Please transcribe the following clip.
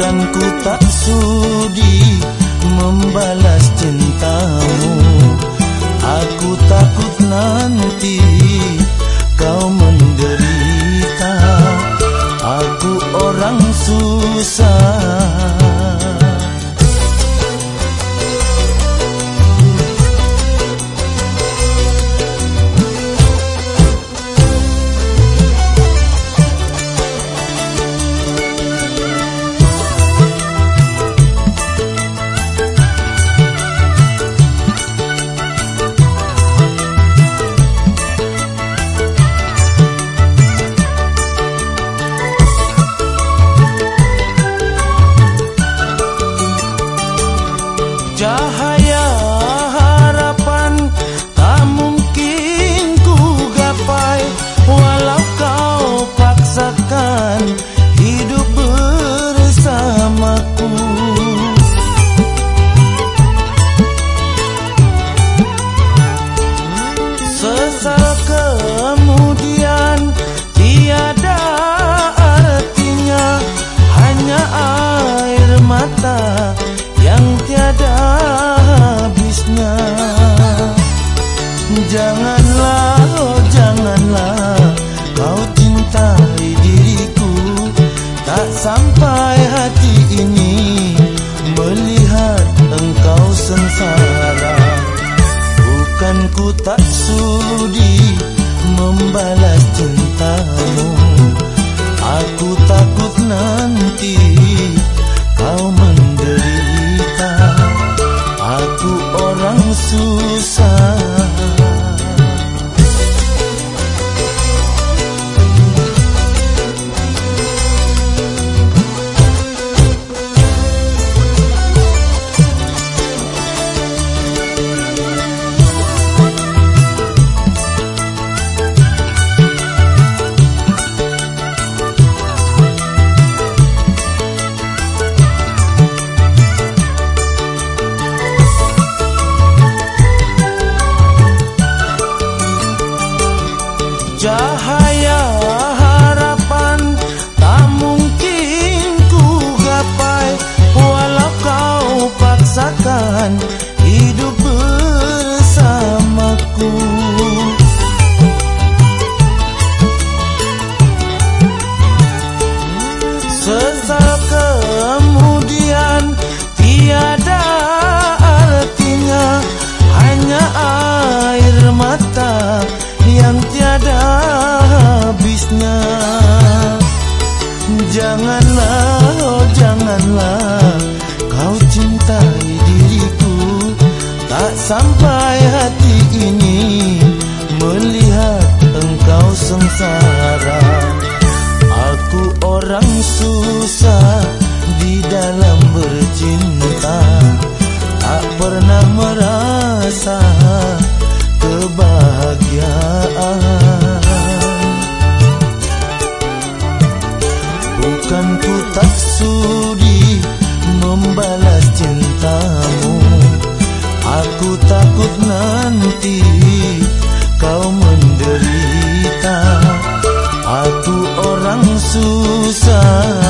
Bukan ku tak sudi membalas cintamu. Aku takut nanti kau menderita. Aku orang susah. Sengsara. Bukan ku tak sudi membalas cintamu. Aku takut nanti kau menderita. Aku orang susah Tak sampai hati ini Melihat engkau sengsara. Aku orang susah Di dalam bercinta. Tak pernah merasa Kebahagiaan. Bukan ku tak sudi Membalas cintamu. Aku takut nanti kau menderita. Aku orang susah.